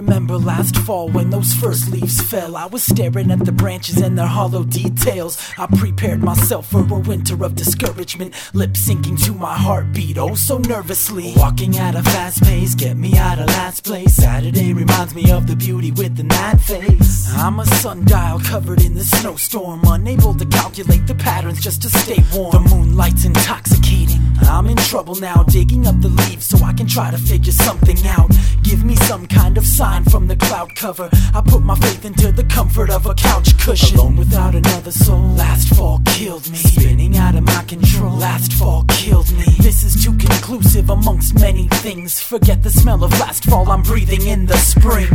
remember last fall when those first leaves fell. I was staring at the branches and their hollow details. I prepared myself for a winter of discouragement, lip syncing to my heartbeat, oh so nervously. Walking at a fast pace, get me out of last place. Saturday reminds me of the beauty with the night face. I'm a sundial covered in the snowstorm, unable to calculate the patterns just to stay warm. The moonlight's intoxicating. Trouble now, digging up the leaves so I can try to figure something out. Give me some kind of sign from the cloud cover. I put my faith into the comfort of a couch cushion. Alone without another soul. Last fall killed me. Spinning out of my control. Last fall killed me. This is too conclusive amongst many things. Forget the smell of last fall, I'm breathing in the spring.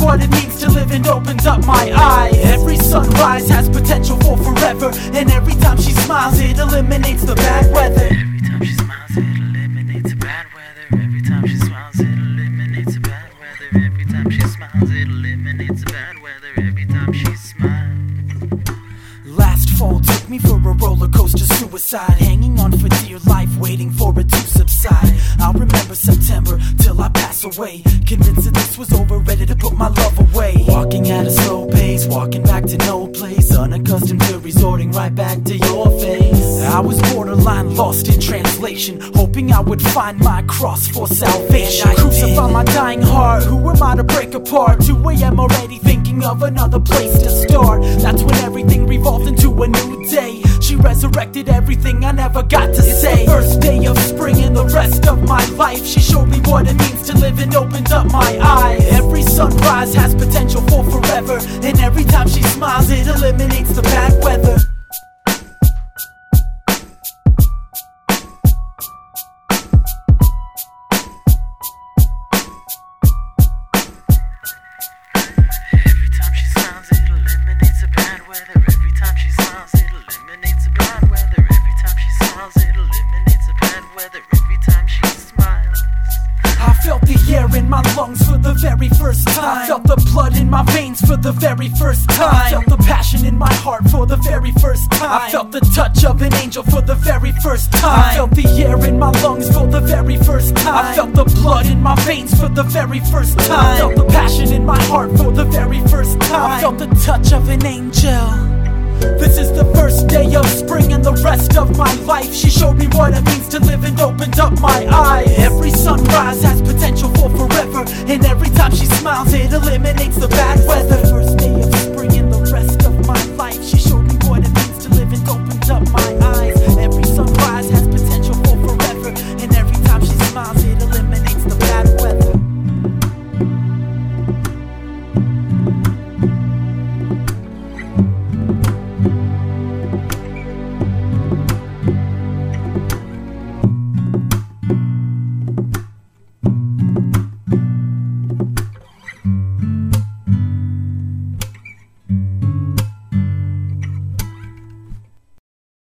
What it means to live and opens up my eyes. Every sunrise has potential for forever, and every time she smiles, it eliminates the bad weather. Every time she smiles, it eliminates the bad weather. Every time she smiles, it eliminates the bad weather. Every time she smiles, it eliminates the bad weather. Every time she smiles. Roller coaster suicide, hanging on for dear life, waiting for it to subside. I'll remember September till I pass away, convinced that this was over, ready to put my love away. Walking at a slow pace, walking back to no place, unaccustomed to resorting right back to your face. I was borderline lost in translation, hoping I would find my cross for salvation. Crucify my dying heart, who am I to break apart? 2 a.m. already thinking of another place to start. That's when everything revolved into a new day. She resurrected everything I never got to say. The first day of spring and the rest of my life. She showed me what it means to live and opened up my eyes. Every sunrise has potential for forever, and every time she smiles, it eliminates the bad in my lungs for the very first time. I felt the blood in my veins for the very first time. I felt the passion in my heart for the very first time. I felt the touch of an angel for the very first time. I felt the air in my lungs for the very first time. I felt the blood in my veins for the very first time. I felt the passion in my heart for the very first time. I felt the touch of an angel. This is the first day of spring and the rest of my life. She showed me what it means to live and opened up my eyes. Every sunrise has potential for forever, and every time she smiles, it eliminates the bad weather.